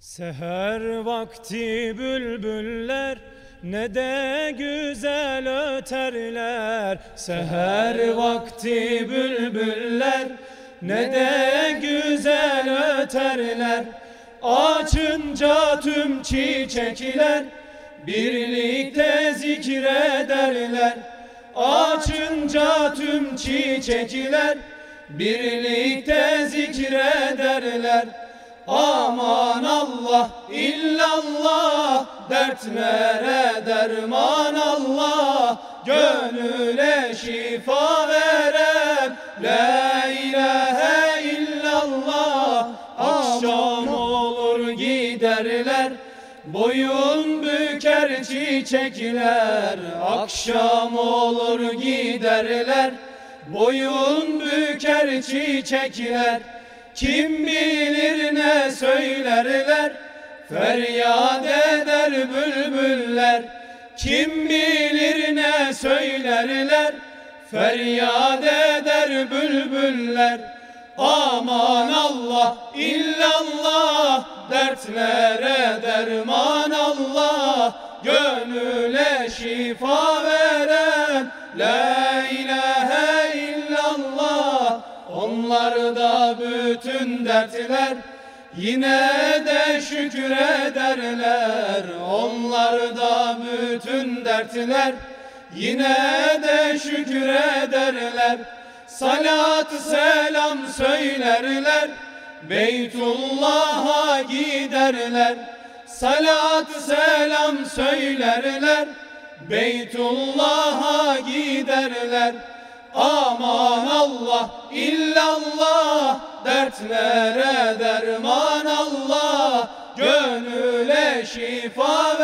Seher vakti bülbüller ne de güzel öterler. Seher vakti bülbüller ne de güzel öterler. Açınca tüm çiçekler birlikte zikrederler. Açınca tüm çiçekler birlikte zikrederler Aman Allah illallah dertlere derman Allah. Gönüle şifa veren la ilahe illallah. Akşam olur giderler boyun büker çiçekler. Akşam olur giderler boyun büker çiçekler kim bilir ne söylerler? Feryat eder bülbüller. Kim bilir ne söylerler? Feryat eder bülbüller. Aman Allah illallah Dertlere derman Allah Gönüle şifa veren La ilahe dertler Yine de şükrederler Onlarda bütün dertler Yine de şükrederler Salat selam söylerler Beytullah'a giderler. Salat selam söylerler Beytullah'a giderler. Aman Allah illallah dertlere derman Allah gönüle şifa